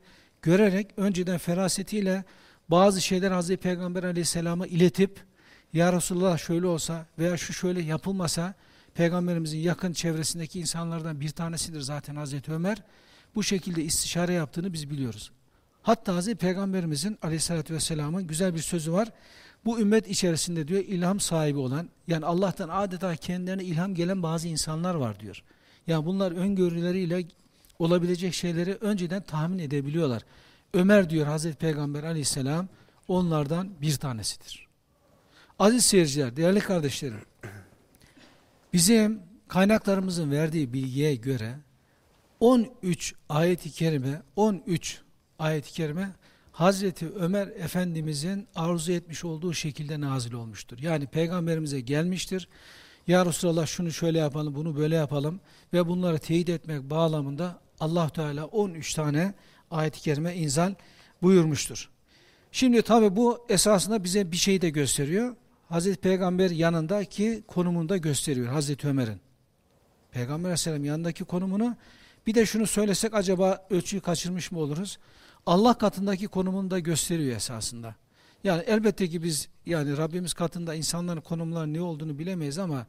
görerek önceden ferasetiyle bazı şeyler Hazreti Peygamber aleyhisselama iletip Ya Resulullah şöyle olsa veya şu şöyle yapılmasa Peygamberimizin yakın çevresindeki insanlardan bir tanesidir zaten Hazreti Ömer. Bu şekilde istişare yaptığını biz biliyoruz. Hatta Hazreti Peygamberimizin aleyhissalatü vesselamın güzel bir sözü var. Bu ümmet içerisinde diyor ilham sahibi olan yani Allah'tan adeta kendilerine ilham gelen bazı insanlar var diyor. Yani bunlar öngörüleriyle olabilecek şeyleri önceden tahmin edebiliyorlar. Ömer diyor Hazreti Peygamber aleyhisselam onlardan bir tanesidir. Aziz seyirciler, değerli kardeşlerim, bizim kaynaklarımızın verdiği bilgiye göre 13 ayet-i kerime, 13 ayet-i kerime Hazreti Ömer Efendimizin arzu etmiş olduğu şekilde nazil olmuştur. Yani peygamberimize gelmiştir. Ya Resulallah şunu şöyle yapalım, bunu böyle yapalım ve bunları teyit etmek bağlamında allah Teala 13 tane ayet-i kerime inzal buyurmuştur. Şimdi tabi bu esasında bize bir şey de gösteriyor. Hazreti Peygamber yanındaki konumunu da gösteriyor Hazreti Ömer'in. Peygamber Aleyhisselam yanındaki konumunu bir de şunu söylesek acaba ölçüyü kaçırmış mı oluruz? Allah katındaki konumunu da gösteriyor esasında. Yani elbette ki biz yani Rabbimiz katında insanların konumları ne olduğunu bilemeyiz ama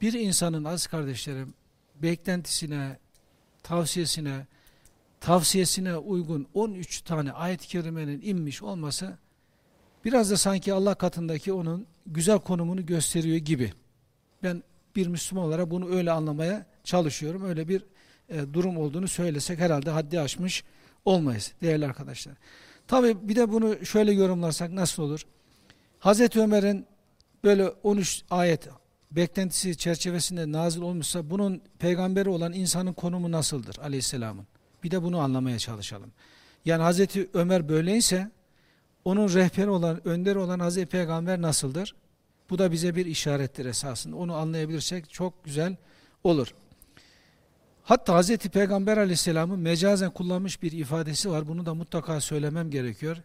bir insanın az kardeşlerim beklentisine, tavsiyesine, tavsiyesine uygun 13 tane ayet-i kerimenin inmiş olması biraz da sanki Allah katındaki onun güzel konumunu gösteriyor gibi. Ben bir Müslüman olarak bunu öyle anlamaya çalışıyorum. Öyle bir e, durum olduğunu söylesek herhalde haddi aşmış olmayız değerli arkadaşlar. Tabi bir de bunu şöyle yorumlarsak nasıl olur? Hazreti Ömer'in böyle 13 ayet beklentisi çerçevesinde nazil olmuşsa bunun peygamberi olan insanın konumu nasıldır aleyhisselamın? Bir de bunu anlamaya çalışalım. Yani Hazreti Ömer böyleyse onun rehberi olan, önderi olan Hazreti Peygamber nasıldır? Bu da bize bir işarettir esasında. Onu anlayabilirsek çok güzel olur. Hatta Hazreti Peygamber aleyhisselamın mecazen kullanmış bir ifadesi var. Bunu da mutlaka söylemem gerekiyor.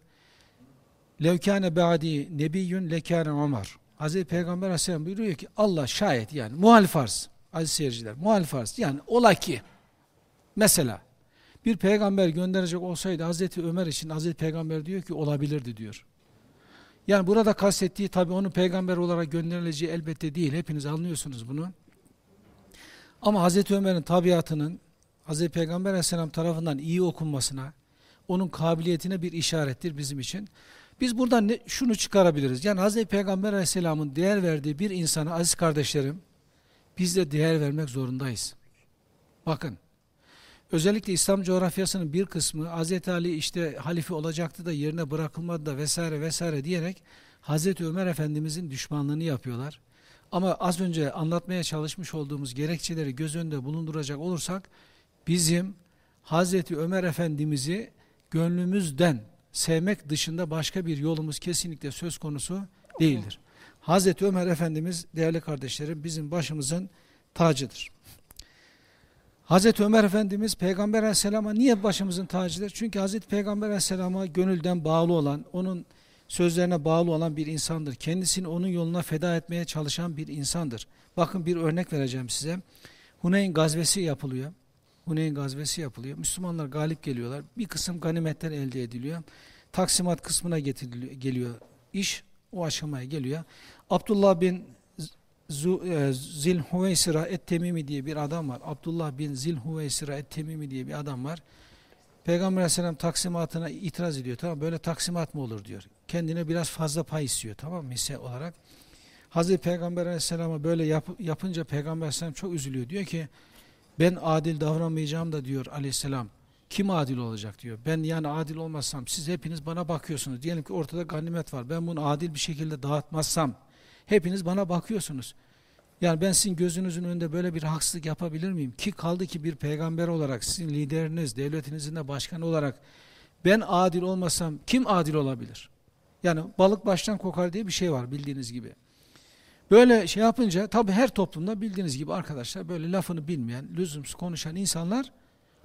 Levkâne ba'di nebiyyün lekâne Ömer. Hazreti Peygamber aleyhisselam buyuruyor ki Allah şayet yani muhal farz. Aziz seyirciler muhal farz. Yani ola ki mesela bir peygamber gönderecek olsaydı Hazreti Ömer için Hazreti Peygamber diyor ki olabilirdi diyor. Yani burada kastettiği tabi onun peygamber olarak gönderileceği elbette değil. Hepiniz anlıyorsunuz bunu. Ama Hazreti Ömer'in tabiatının Hazreti Peygamber Aleyhisselam tarafından iyi okunmasına, onun kabiliyetine bir işarettir bizim için. Biz buradan ne, şunu çıkarabiliriz. Yani Hazreti Peygamber Aleyhisselam'ın değer verdiği bir insana aziz kardeşlerim, biz de değer vermek zorundayız. Bakın, özellikle İslam coğrafyasının bir kısmı Hazreti Ali işte halife olacaktı da yerine bırakılmadı da vesaire vesaire diyerek Hazreti Ömer Efendimizin düşmanlığını yapıyorlar. Ama az önce anlatmaya çalışmış olduğumuz gerekçeleri göz önünde bulunduracak olursak bizim Hazreti Ömer Efendimiz'i gönlümüzden sevmek dışında başka bir yolumuz kesinlikle söz konusu değildir. Hazreti Ömer Efendimiz değerli kardeşlerim bizim başımızın tacıdır. Hazreti Ömer Efendimiz Peygamber Aleyhisselam'a niye başımızın tacıdır? Çünkü Hazreti Peygamber Aleyhisselam'a gönülden bağlı olan, onun sözlerine bağlı olan bir insandır. Kendisini onun yoluna feda etmeye çalışan bir insandır. Bakın bir örnek vereceğim size. Huneyn gazvesi yapılıyor. Huneyn gazvesi yapılıyor. Müslümanlar galip geliyorlar. Bir kısım ganimetler elde ediliyor. Taksimat kısmına getiriliyor, geliyor. İş o aşamaya geliyor. Abdullah bin e, Zilhuveysira et-Temimi diye bir adam var. Abdullah bin Zilhuveysira et-Temimi diye bir adam var. Peygamber aleyhisselam taksimatına itiraz ediyor. Tamam böyle taksimat mı olur diyor. Kendine biraz fazla pay istiyor tamam mı hisse olarak. Hazreti Peygamber aleyhisselama böyle yap, yapınca Peygamber aleyhisselam çok üzülüyor. Diyor ki ben adil davranmayacağım da diyor aleyhisselam. Kim adil olacak diyor. Ben yani adil olmazsam siz hepiniz bana bakıyorsunuz. Diyelim ki ortada ganimet var. Ben bunu adil bir şekilde dağıtmazsam hepiniz bana bakıyorsunuz. Yani ben sizin gözünüzün önünde böyle bir haksızlık yapabilir miyim? Ki kaldı ki bir peygamber olarak sizin lideriniz, devletinizin de başkanı olarak ben adil olmasam kim adil olabilir? Yani balık baştan kokar diye bir şey var bildiğiniz gibi. Böyle şey yapınca tabi her toplumda bildiğiniz gibi arkadaşlar böyle lafını bilmeyen, lüzumsuz konuşan insanlar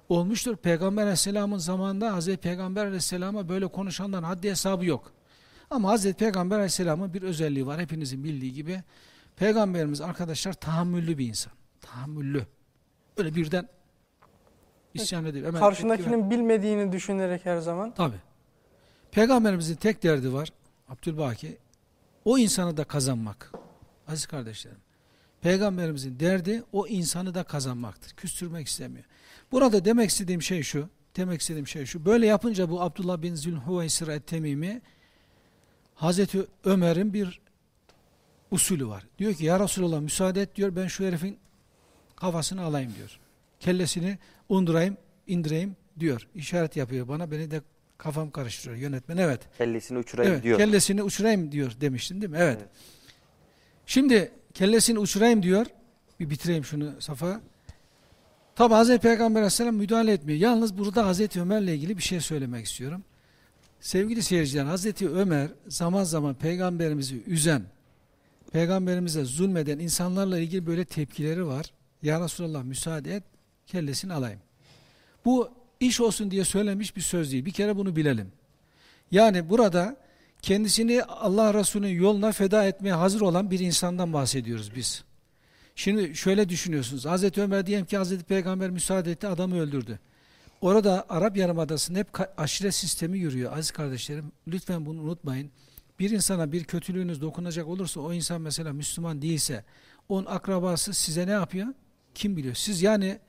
olmuştur. Peygamber aleyhisselamın zamanında Hazreti Peygamber aleyhisselama böyle konuşanların haddi hesabı yok. Ama Hazreti Peygamber aleyhisselamın bir özelliği var hepinizin bildiği gibi. Peygamberimiz arkadaşlar tahammüllü bir insan. Tahammüllü. Öyle birden isyan edip hemen Karşındakinin bilmediğini düşünerek her zaman. Tabi. Peygamberimizin tek derdi var. Abdülbaki o insanı da kazanmak. Aziz kardeşlerim. Peygamberimizin derdi o insanı da kazanmaktır. Küstürmek istemiyor. Burada demek istediğim şey şu. Demek istediğim şey şu. Böyle yapınca bu Abdullah bin Zülhuveysir et-Temimi Hazreti Ömer'in bir usulü var. Diyor ki ya Resulallah müsaade et diyor ben şu herifin kafasını alayım diyor. Kellesini undurayım, indireyim diyor. İşaret yapıyor bana beni de kafam karıştırıyor yönetmen evet. Kellesini uçurayım evet, diyor. Kellesini uçurayım diyor demiştin değil mi? Evet. evet. Şimdi kellesini uçurayım diyor. Bir bitireyim şunu Safa. Tabi Hazreti Peygamber Aleyhisselam müdahale etmiyor. Yalnız burada Hazreti Ömer'le ilgili bir şey söylemek istiyorum. Sevgili seyirciler Hazreti Ömer zaman zaman peygamberimizi üzen, peygamberimize zulmeden insanlarla ilgili böyle tepkileri var. Ya Resulallah müsaade et kellesini alayım. Bu iş olsun diye söylemiş bir söz değil. Bir kere bunu bilelim. Yani burada kendisini Allah Resulü'nün yoluna feda etmeye hazır olan bir insandan bahsediyoruz biz. Şimdi şöyle düşünüyorsunuz. Hazreti Ömer diyelim ki Hazreti Peygamber müsaade etti adamı öldürdü. Orada Arap Yarımadası'nın hep aşire sistemi yürüyor aziz kardeşlerim. Lütfen bunu unutmayın. Bir insana bir kötülüğünüz dokunacak olursa o insan mesela Müslüman değilse onun akrabası size ne yapıyor? Kim biliyor? Siz yani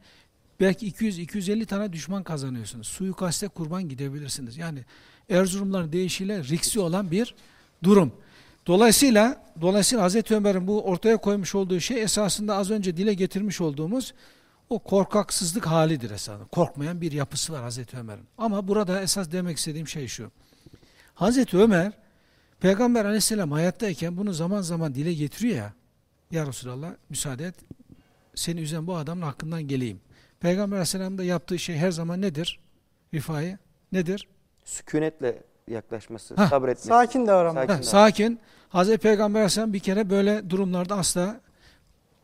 belki 200-250 tane düşman kazanıyorsunuz. Suikaste kurban gidebilirsiniz. Yani Erzurumların değişiyle riksi olan bir durum. Dolayısıyla dolayısıyla Hazreti Ömer'in bu ortaya koymuş olduğu şey esasında az önce dile getirmiş olduğumuz o korkaksızlık halidir esasında. Korkmayan bir yapısı var Hazreti Ömer'in. Ama burada esas demek istediğim şey şu. Hazreti Ömer Peygamber aleyhisselam hayattayken bunu zaman zaman dile getiriyor ya. Ya Resulallah müsaade et. Seni üzen bu adamın hakkından geleyim. Peygamber aleyhisselam da yaptığı şey her zaman nedir? Rifai nedir? Sükunetle yaklaşması, Heh. sabretmesi. Sakin davranmak. Sakin Heh, sakin. Hazreti Peygamber aleyhisselam bir kere böyle durumlarda asla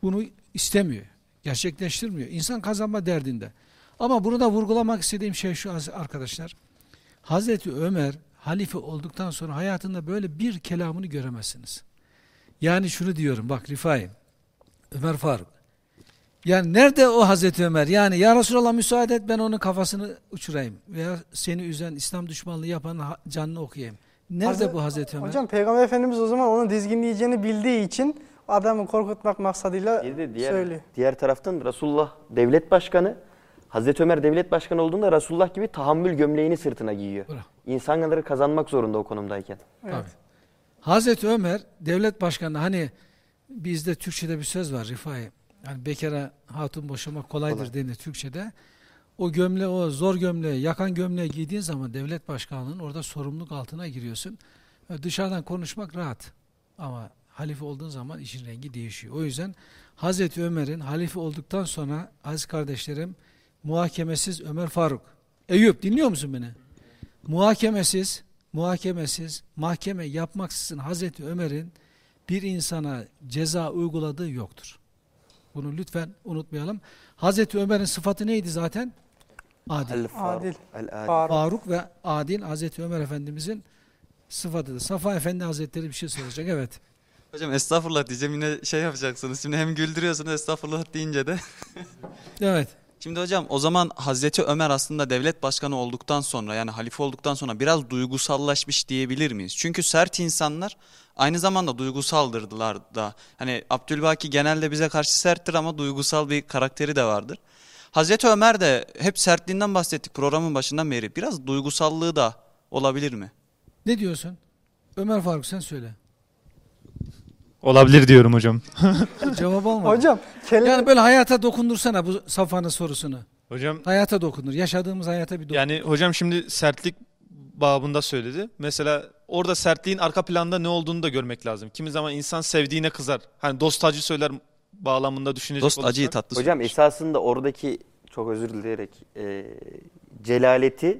bunu istemiyor. Gerçekleştirmiyor. İnsan kazanma derdinde. Ama bunu da vurgulamak istediğim şey şu arkadaşlar. Hazreti Ömer halife olduktan sonra hayatında böyle bir kelamını göremezsiniz. Yani şunu diyorum bak Rifai, Ömer Faruk. Yani nerede o Hazreti Ömer? Yani ya Resulallah müsaade et ben onun kafasını uçurayım. Veya seni üzen İslam düşmanlığı yapan canını okuyayım. Nerede Hazret- bu Hazreti Ömer? Hocam Peygamber Efendimiz o zaman onu dizginleyeceğini bildiği için adamı korkutmak maksadıyla Bir de diğer, söylüyor. diğer taraftan Resulullah devlet başkanı. Hazreti Ömer devlet başkanı olduğunda Resulullah gibi tahammül gömleğini sırtına giyiyor. Bravo. İnsanları kazanmak zorunda o konumdayken. Evet. Tabii. Hazreti Ömer devlet başkanı hani bizde Türkçe'de bir söz var Rifai. Yani bekara hatun boşamak kolaydır Kolay. denir Türkçe'de. O gömle o zor gömleği, yakan gömleği giydiğin zaman devlet başkanlığının orada sorumluluk altına giriyorsun. Dışarıdan konuşmak rahat. Ama halife olduğun zaman işin rengi değişiyor. O yüzden Hazreti Ömer'in halife olduktan sonra aziz kardeşlerim muhakemesiz Ömer Faruk. Eyüp dinliyor musun beni? Muhakemesiz, muhakemesiz, mahkeme yapmaksızın Hazreti Ömer'in bir insana ceza uyguladığı yoktur. Bunu lütfen unutmayalım. Hazreti Ömer'in sıfatı neydi zaten? Adil. Adil. Faruk. Ve adil Hazreti Ömer Efendimizin sıfatıdır. Safa Efendi Hazretleri bir şey soracak. Evet. Hocam estağfurullah diyeceğim yine şey yapacaksınız. Şimdi hem güldürüyorsunuz estağfurullah deyince de. Evet. Şimdi hocam o zaman Hazreti Ömer aslında devlet başkanı olduktan sonra yani halife olduktan sonra biraz duygusallaşmış diyebilir miyiz? Çünkü sert insanlar aynı zamanda duygusaldırdılar da. Hani Abdülbaki genelde bize karşı serttir ama duygusal bir karakteri de vardır. Hazreti Ömer de hep sertliğinden bahsettik programın başından beri. Biraz duygusallığı da olabilir mi? Ne diyorsun? Ömer Faruk sen söyle. Olabilir diyorum hocam. <laughs> Cevap olmadı. Hocam kelime Yani böyle hayata dokundursana bu Safa'nın sorusunu. Hocam Hayata dokundur. Yaşadığımız hayata bir dokundur. yani hocam şimdi sertlik babında söyledi. Mesela orada sertliğin arka planda ne olduğunu da görmek lazım. Kimi zaman insan sevdiğine kızar. Hani dost acı söyler bağlamında düşünecek Dost olursak. acıyı tatlı Hocam söylemiş. esasında oradaki çok özür dileyerek e, celaleti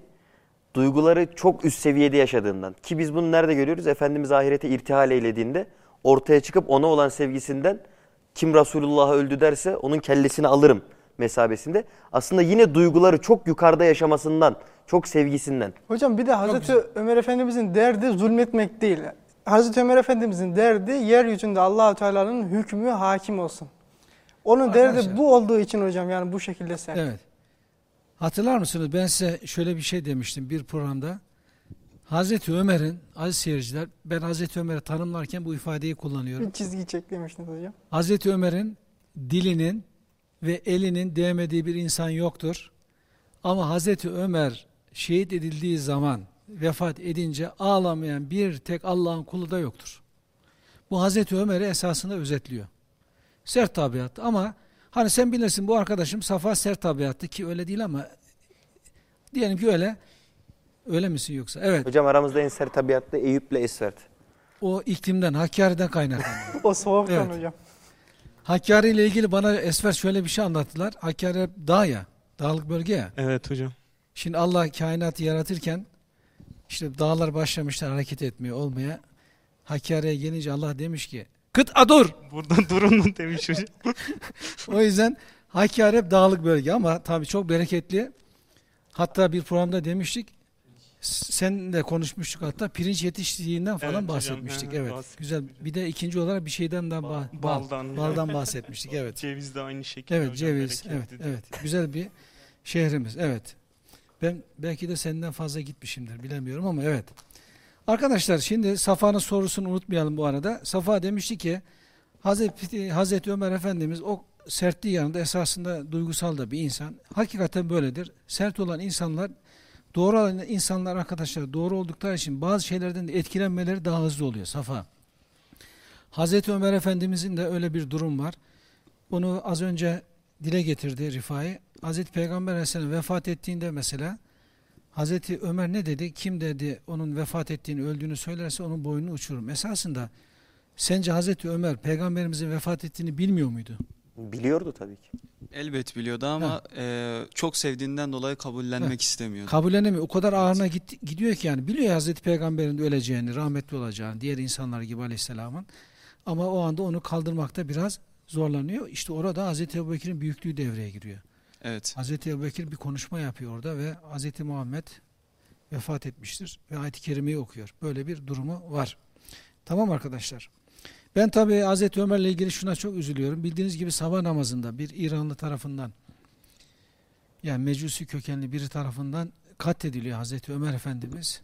duyguları çok üst seviyede yaşadığından ki biz bunu nerede görüyoruz? Efendimiz ahirete irtihal eylediğinde ortaya çıkıp ona olan sevgisinden kim Resulullah'a öldü derse onun kellesini alırım mesabesinde. Aslında yine duyguları çok yukarıda yaşamasından, çok sevgisinden. Hocam bir de Hazreti Ömer Efendimizin derdi zulmetmek değil. Hazreti Ömer Efendimizin derdi yeryüzünde Allahu Teala'nın hükmü hakim olsun. Onun Arkadaşlar. derdi bu olduğu için hocam yani bu şekilde sert. Evet. Hatırlar mısınız? Ben size şöyle bir şey demiştim bir programda. Hazreti Ömer'in, aziz seyirciler, ben Hazreti Ömer'i tanımlarken bu ifadeyi kullanıyorum. Bir çizgi çek demiştiniz hocam. Hazreti Ömer'in dilinin ve elinin değmediği bir insan yoktur. Ama Hazreti Ömer şehit edildiği zaman vefat edince ağlamayan bir tek Allah'ın kulu da yoktur. Bu Hazreti Ömer'i esasında özetliyor. Sert tabiat ama hani sen bilirsin bu arkadaşım Safa sert tabiattı ki öyle değil ama diyelim ki öyle. Öyle misin yoksa? Evet. Hocam aramızda en sert tabiatlı Eyüp'le Esvert. O iklimden, Hakkari'den kaynaklanıyor. <laughs> O soğuktan Evet. hocam. Hakkari ile ilgili bana Esfer şöyle bir şey anlattılar. Hakkari dağ ya, dağlık bölge ya. Evet hocam. Şimdi Allah kainatı yaratırken işte dağlar başlamışlar hareket etmeye, olmaya. Hakkari'ye gelince Allah demiş ki kıt dur. Buradan <laughs> durun demiş hocam. <laughs> O yüzden Hakkari hep dağlık bölge ama tabii çok bereketli. Hatta bir programda demiştik. S- Sen de konuşmuştuk hatta pirinç yetiştiğinden falan Evet hocam, bahsetmiştik. he, evet. bahsetmiştik. Güzel. Bir de ikinci olarak bir şeyden daha bah- bal, Baldan. baldan <laughs> bahsetmiştik. Evet. Ceviz de aynı şekilde Evet hocam. ceviz. Evet, bereketlidir. evet. Güzel bir şehrimiz. Evet. Ben belki de senden fazla gitmişimdir bilemiyorum ama evet. Arkadaşlar şimdi Safa'nın sorusunu unutmayalım bu arada. Safa demişti ki Hazreti, Hazreti Ömer Efendimiz o sertliği yanında esasında duygusal da bir insan. Hakikaten böyledir. Sert olan insanlar doğru olan insanlar arkadaşlar doğru oldukları için bazı şeylerden de etkilenmeleri daha hızlı oluyor Safa. Hazreti Ömer Efendimizin de öyle bir durum var. Onu az önce dile getirdi Rifai. Hazreti Peygamber Aleyhisselam vefat ettiğinde mesela Hazreti Ömer ne dedi? Kim dedi onun vefat ettiğini, öldüğünü söylerse onun boynunu uçururum. Esasında sence Hazreti Ömer peygamberimizin vefat ettiğini bilmiyor muydu? Biliyordu tabii ki. Elbet biliyordu ama e, çok sevdiğinden dolayı kabullenmek istemiyordu. Kabullenemiyor. O kadar ağırına gitti, gidiyor ki yani. Biliyor ya Hazreti Peygamber'in de öleceğini, rahmetli olacağını, diğer insanlar gibi Aleyhisselam'ın. Ama o anda onu kaldırmakta biraz zorlanıyor. İşte orada Hazreti Ebubekir'in büyüklüğü devreye giriyor. Evet. Hazreti Ebubekir bir konuşma yapıyor orada ve Hazreti Muhammed vefat etmiştir ve ayet-i kerimeyi okuyor. Böyle bir durumu var. Tamam arkadaşlar. Ben tabii Hazreti Ömer'le ilgili şuna çok üzülüyorum. Bildiğiniz gibi sabah namazında bir İranlı tarafından yani Mecusi kökenli biri tarafından katlediliyor Hazreti Ömer Efendimiz.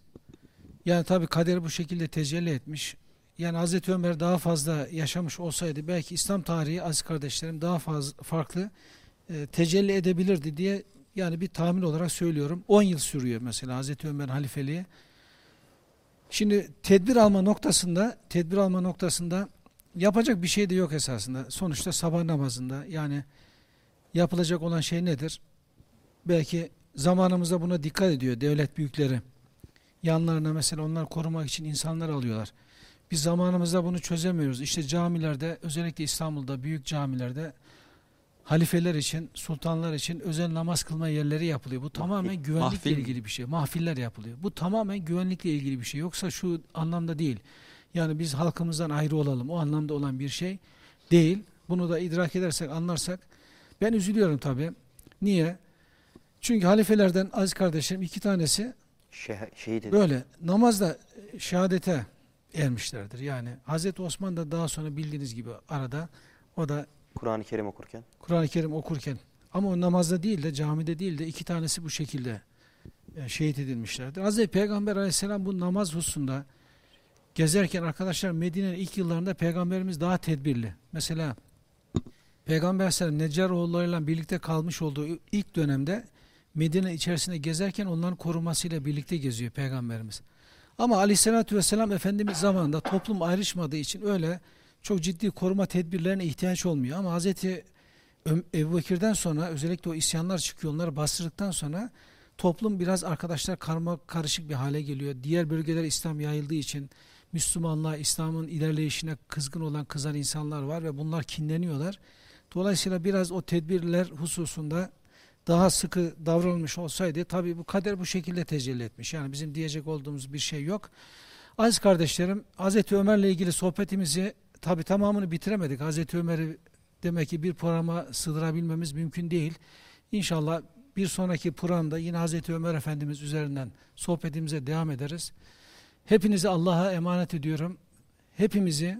Yani tabi kader bu şekilde tecelli etmiş. Yani Hazreti Ömer daha fazla yaşamış olsaydı belki İslam tarihi aziz kardeşlerim daha fazla farklı e, tecelli edebilirdi diye yani bir tahmin olarak söylüyorum. 10 yıl sürüyor mesela Hazreti Ömer halifeliği. Şimdi tedbir alma noktasında, tedbir alma noktasında yapacak bir şey de yok esasında. Sonuçta sabah namazında yani yapılacak olan şey nedir? Belki zamanımızda buna dikkat ediyor devlet büyükleri. Yanlarına mesela onlar korumak için insanlar alıyorlar. Biz zamanımızda bunu çözemiyoruz. İşte camilerde özellikle İstanbul'da büyük camilerde halifeler için, sultanlar için özel namaz kılma yerleri yapılıyor. Bu tamamen güvenlikle Mahfil ilgili bir şey. Mahfiller yapılıyor. Bu tamamen güvenlikle ilgili bir şey. Yoksa şu anlamda değil. Yani biz halkımızdan ayrı olalım. O anlamda olan bir şey değil. Bunu da idrak edersek, anlarsak ben üzülüyorum tabii. Niye? Çünkü halifelerden aziz kardeşlerim iki tanesi Şeh- şehit. Böyle namazda şehadete ermişlerdir. Yani Hazreti Osman da daha sonra bildiğiniz gibi arada o da Kur'an-ı Kerim okurken. Kur'an-ı Kerim okurken ama o namazda değil de camide değil de iki tanesi bu şekilde e, şehit edilmişlerdir. Hazreti Peygamber aleyhisselam bu namaz hususunda gezerken arkadaşlar Medine'nin ilk yıllarında Peygamberimiz daha tedbirli. Mesela Peygamber aleyhisselam Neccaroğullarıyla birlikte kalmış olduğu ilk dönemde Medine içerisinde gezerken onların korumasıyla birlikte geziyor Peygamberimiz. Ama aleyhissalatü vesselam Efendimiz zamanında toplum ayrışmadığı için öyle çok ciddi koruma tedbirlerine ihtiyaç olmuyor. Ama Hazreti Ebu Bekir'den sonra özellikle o isyanlar çıkıyor onları bastırdıktan sonra toplum biraz arkadaşlar karma karışık bir hale geliyor. Diğer bölgeler İslam yayıldığı için Müslümanlığa, İslam'ın ilerleyişine kızgın olan kızan insanlar var ve bunlar kinleniyorlar. Dolayısıyla biraz o tedbirler hususunda daha sıkı davranılmış olsaydı tabii bu kader bu şekilde tecelli etmiş. Yani bizim diyecek olduğumuz bir şey yok. Aziz kardeşlerim Hazreti Ömer'le ilgili sohbetimizi tabii tamamını bitiremedik. Hazreti Ömer'i demek ki bir programa sığdırabilmemiz mümkün değil. İnşallah bir sonraki programda yine Hazreti Ömer Efendimiz üzerinden sohbetimize devam ederiz. Hepinizi Allah'a emanet ediyorum. Hepimizi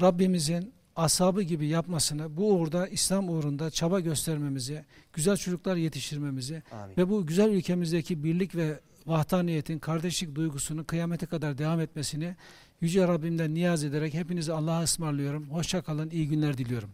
Rabbimizin ashabı gibi yapmasını, bu uğurda İslam uğrunda çaba göstermemizi, güzel çocuklar yetiştirmemizi Amin. ve bu güzel ülkemizdeki birlik ve vahdaniyetin, kardeşlik duygusunun kıyamete kadar devam etmesini Yüce Rabbimden niyaz ederek hepinizi Allah'a ısmarlıyorum. Hoşça kalın, iyi günler diliyorum.